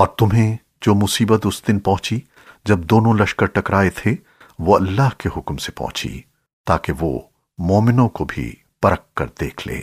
اور تمہیں جو مصیبت اس دن پہنچی جب دونوں لشکر ٹکرائے تھے، وہ اللہ کے حکم سے پہنچی تاکہ وہ مومنوں کو بھی پرکھ کر دیکھ لے۔